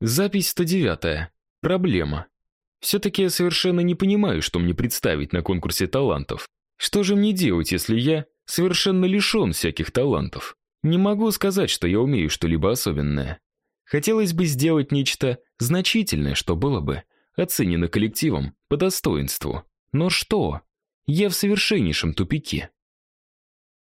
Запись 109. Проблема. Все-таки я совершенно не понимаю, что мне представить на конкурсе талантов. Что же мне делать, если я совершенно лишен всяких талантов? Не могу сказать, что я умею что-либо особенное. Хотелось бы сделать нечто значительное, что было бы оценено коллективом по достоинству. Но что? Я в совершеннейшем тупике.